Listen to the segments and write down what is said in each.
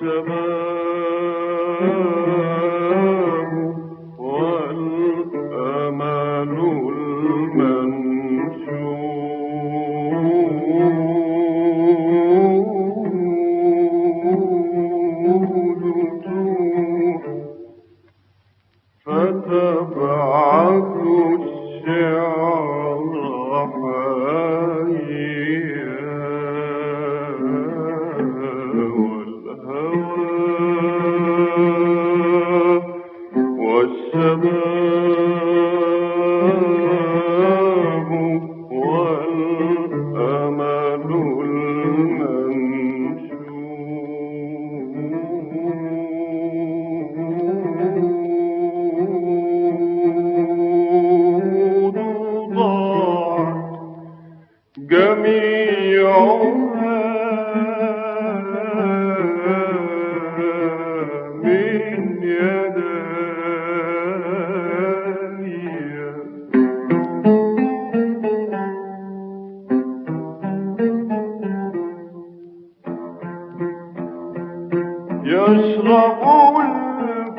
سبب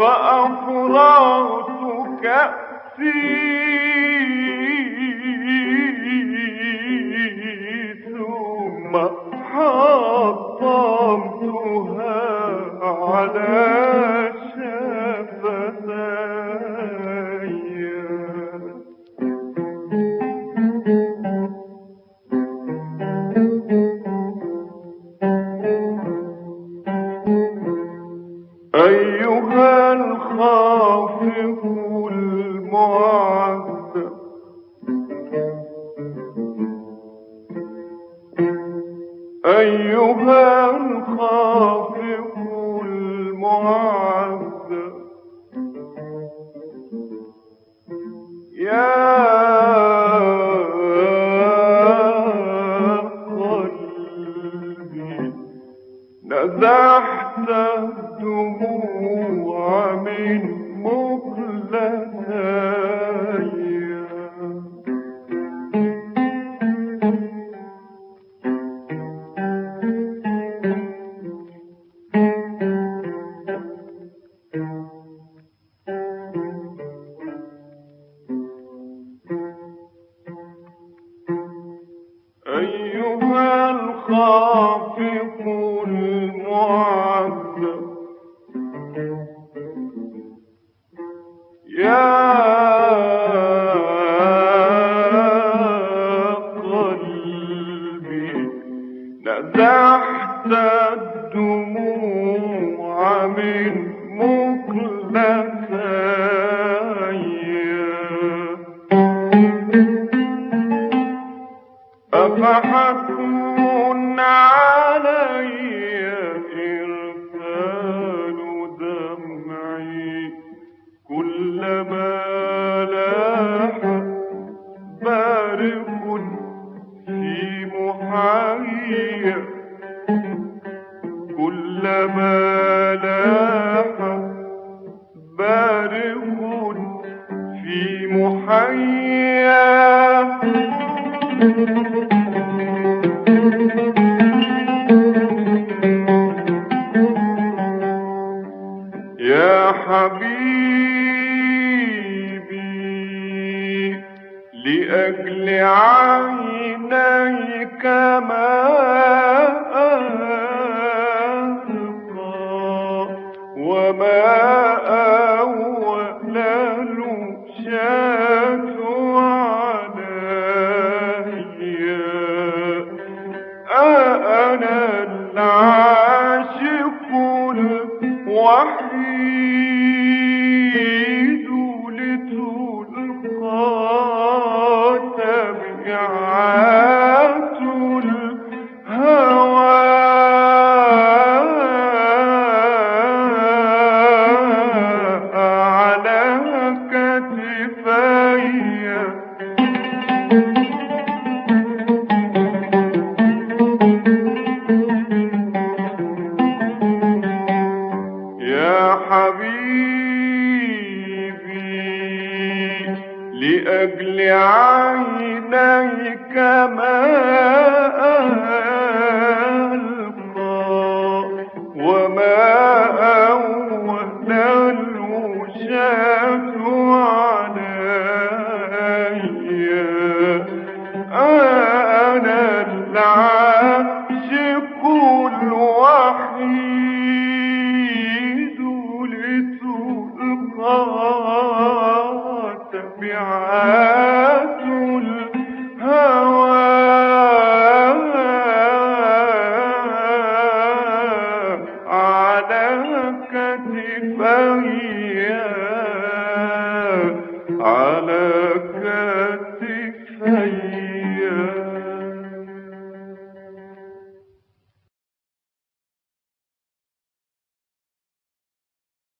فأفرغت كأسي ثم حطمتها أيها الخافق المعذب نزحت الدموع من مقلتي محيا كلما لاح بارق في محيا. لأجل عينيك ما ألقى وما أول الشات علي. أنا العاشق الوحيد. بعينيك من النَّاسُ